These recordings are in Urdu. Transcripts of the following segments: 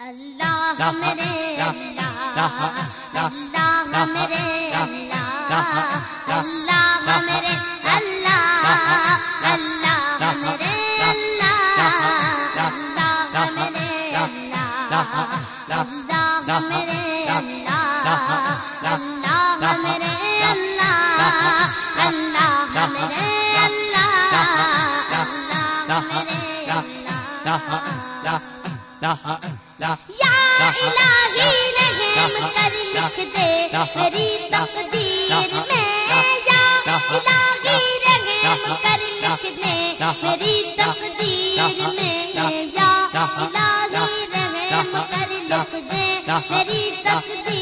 اللہ میرے اللہ میری تقدیر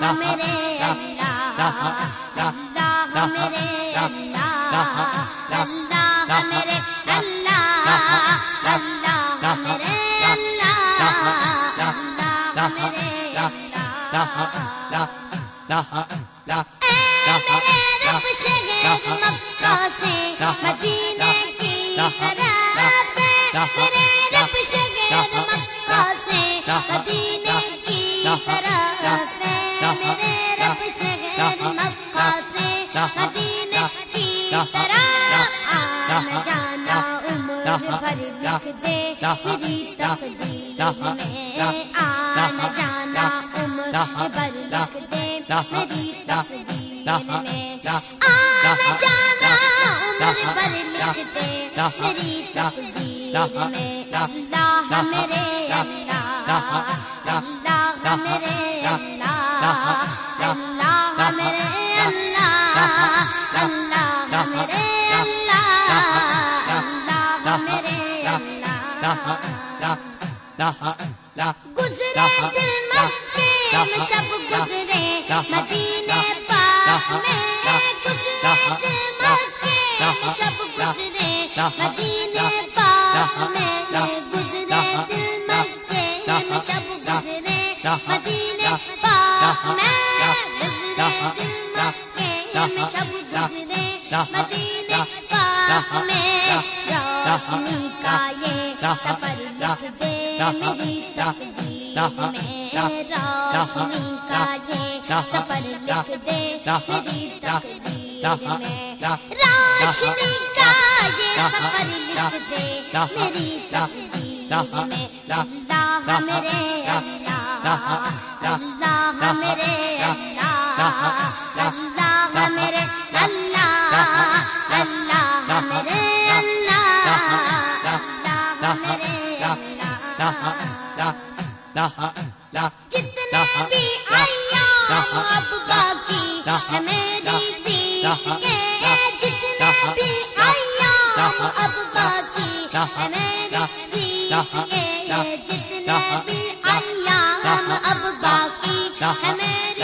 میں میرے اللہ۔ میری تقدیر میں نہ Uh-huh.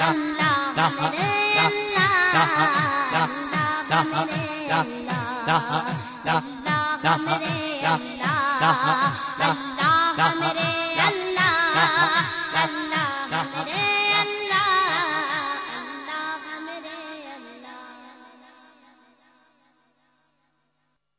اللہ